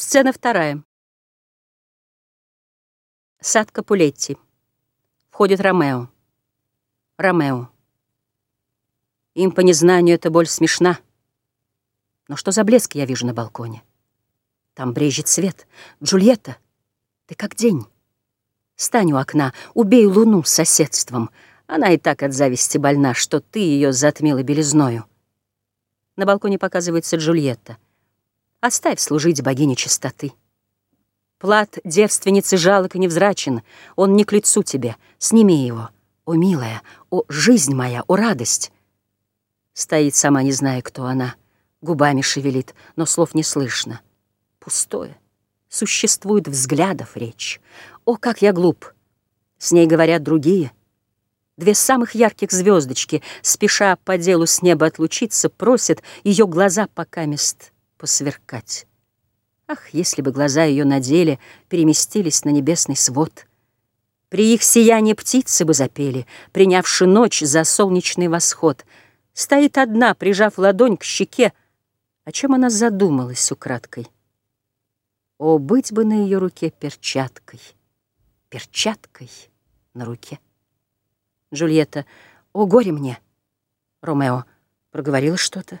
Сцена вторая. Сад Капулетти. Входит Ромео. Ромео. Им по незнанию эта боль смешна. Но что за блеск я вижу на балконе? Там брежет свет. Джульетта, ты как день. Стань у окна, убей луну соседством. Она и так от зависти больна, что ты ее затмила белизною. На балконе показывается Джульетта. Оставь служить богине чистоты. Плат девственницы жалок и невзрачен, он не к лицу тебе, сними его. О, милая, о, жизнь моя, о, радость! Стоит сама, не зная, кто она, губами шевелит, но слов не слышно. Пустое. Существует взглядов речь. О, как я глуп! С ней говорят другие. Две самых ярких звездочки, спеша по делу с неба отлучиться, просят ее глаза пока мест посверкать. Ах, если бы глаза ее на деле переместились на небесный свод! При их сиянии птицы бы запели, принявши ночь за солнечный восход. Стоит одна, прижав ладонь к щеке, о чем она задумалась украдкой. О, быть бы на ее руке перчаткой, перчаткой на руке. Джульетта, о, горе мне! Ромео, проговорила что-то?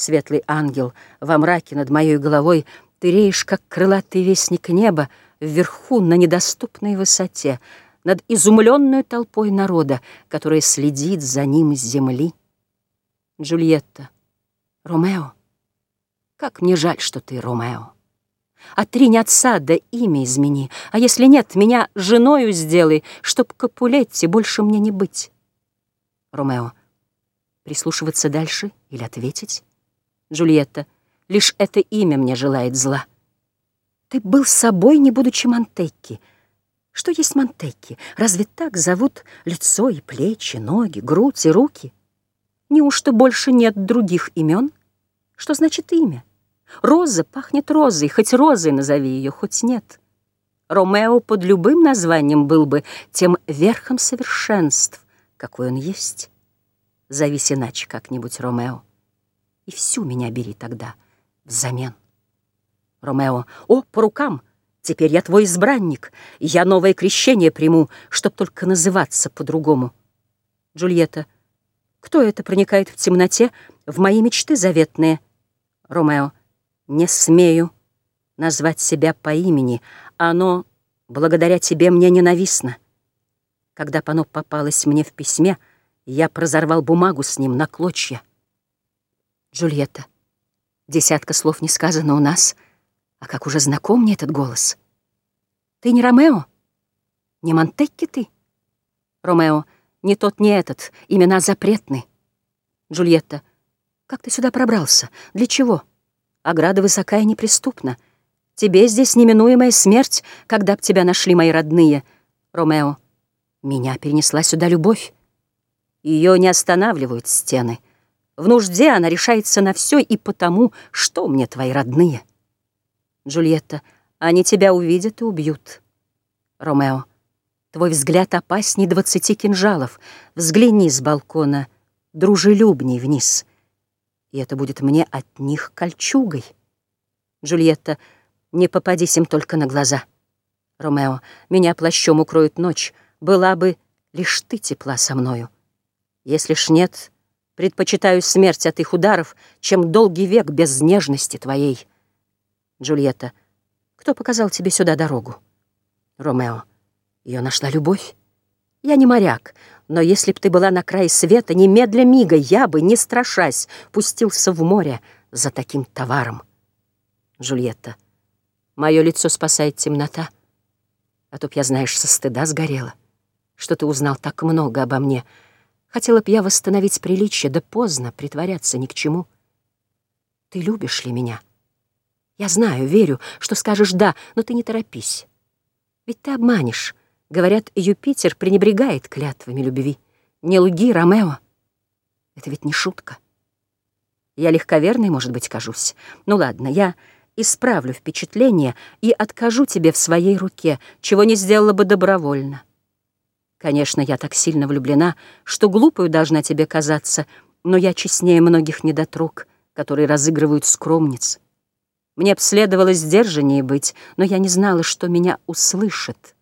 Светлый ангел, во мраке над моей головой Ты реешь, как крылатый вестник неба, Вверху, на недоступной высоте, Над изумленной толпой народа, Которая следит за ним с земли. Джульетта, Ромео, как мне жаль, что ты Ромео. Отринь отца, да имя измени, А если нет, меня женою сделай, Чтоб Капулетти больше мне не быть. Ромео, прислушиваться дальше или ответить? Джульетта, лишь это имя мне желает зла. Ты был собой, не будучи Монтекки. Что есть Монтекки? Разве так зовут лицо и плечи, ноги, грудь и руки? Неужто больше нет других имен? Что значит имя? Роза пахнет розой, хоть розой назови ее, хоть нет. Ромео под любым названием был бы тем верхом совершенств, какой он есть. Зовись иначе как-нибудь, Ромео и всю меня бери тогда взамен. Ромео, о, по рукам! Теперь я твой избранник, я новое крещение приму, чтоб только называться по-другому. Джульетта, кто это проникает в темноте в мои мечты заветные? Ромео, не смею назвать себя по имени, оно, благодаря тебе, мне ненавистно. Когда оно попалось мне в письме, я прозорвал бумагу с ним на клочья. Джульетта, десятка слов не сказано у нас, а как уже знаком мне этот голос. Ты не Ромео? Не Монтекки ты? Ромео, не тот, не этот, имена запретны. Джульетта, как ты сюда пробрался? Для чего? Ограда высокая и неприступна. Тебе здесь неминуемая смерть, когда б тебя нашли мои родные. Ромео, меня перенесла сюда любовь. Ее не останавливают стены — в нужде она решается на все и потому, что мне твои родные. Джульетта, они тебя увидят и убьют. Ромео, твой взгляд опасней двадцати кинжалов. Взгляни с балкона, дружелюбней вниз. И это будет мне от них кольчугой. Джульетта, не попадись им только на глаза. Ромео, меня плащом укроет ночь. Была бы лишь ты тепла со мною. Если ж нет, Предпочитаю смерть от их ударов, чем долгий век без нежности твоей. Джульетта, кто показал тебе сюда дорогу? Ромео, ее нашла любовь. Я не моряк, но если б ты была на крае света, немедля мига я бы, не страшась, пустился в море за таким товаром. Джульетта, мое лицо спасает темнота, а то б я, знаешь, со стыда сгорела, что ты узнал так много обо мне — Хотела б я восстановить приличие, да поздно, притворяться ни к чему. Ты любишь ли меня? Я знаю, верю, что скажешь «да», но ты не торопись. Ведь ты обманешь. Говорят, Юпитер пренебрегает клятвами любви. Не лги, Ромео. Это ведь не шутка. Я легковерной, может быть, кажусь. Ну ладно, я исправлю впечатление и откажу тебе в своей руке, чего не сделала бы добровольно. Конечно, я так сильно влюблена, что глупую должна тебе казаться, но я честнее многих недотрог, которые разыгрывают скромниц. Мне б следовало сдержаннее быть, но я не знала, что меня услышит.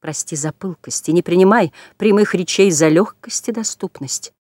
Прости за пылкость и не принимай прямых речей за легкость и доступность.